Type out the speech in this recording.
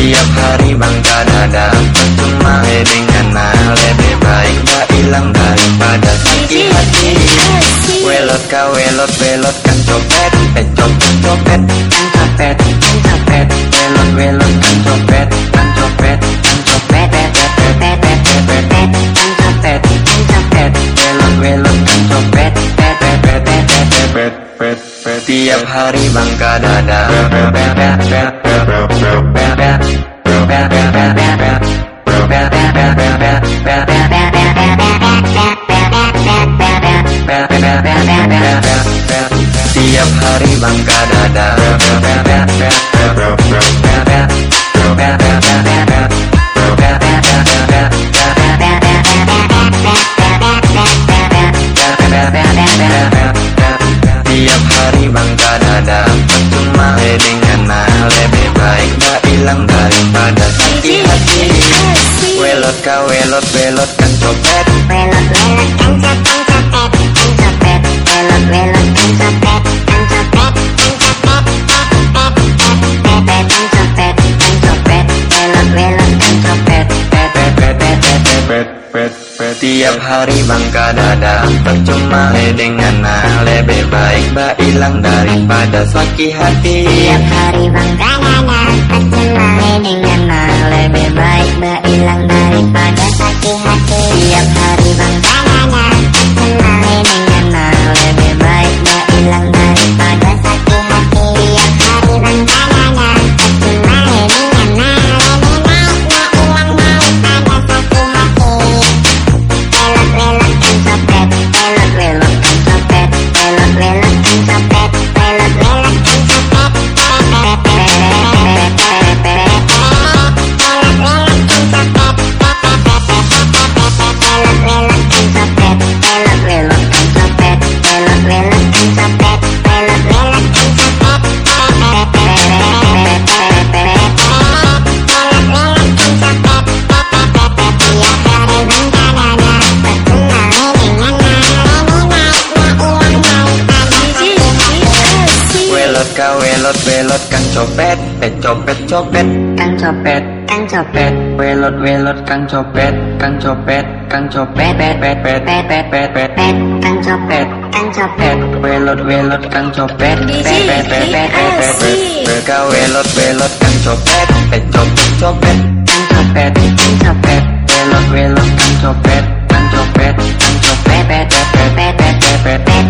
Tiap hari bangga dada Percuma dengan nah Lebih baik gak hilang daripada sakit hati Welot ka welot welot kan copet Eh copet copet kan copet kan copet Welot welot kan copet kan copet kan copet Pet pet pet pet langkah pet pet Tiap hari bangga dada Percuma dengan nah Lebih baik gak hilang daripada sakit hati. Tiap hari bangga dada Percuma dengan nah Lebih baik gak hilang daripada sakit Welot ka welot welot kan copet Pet copet copet kan copet Kang copet Welot welot kan copet kan copet kan copet Pet pet pet pet pet pet pet Pet Kang copet Kang copet Pet welot welot kan copet Pet pet pet pet pet pet pet Pet ka welot welot kan copet Pet copet copet kan copet Kang copet Welot welot kan copet kan copet kan copet Pet pet pet pet pet pet pet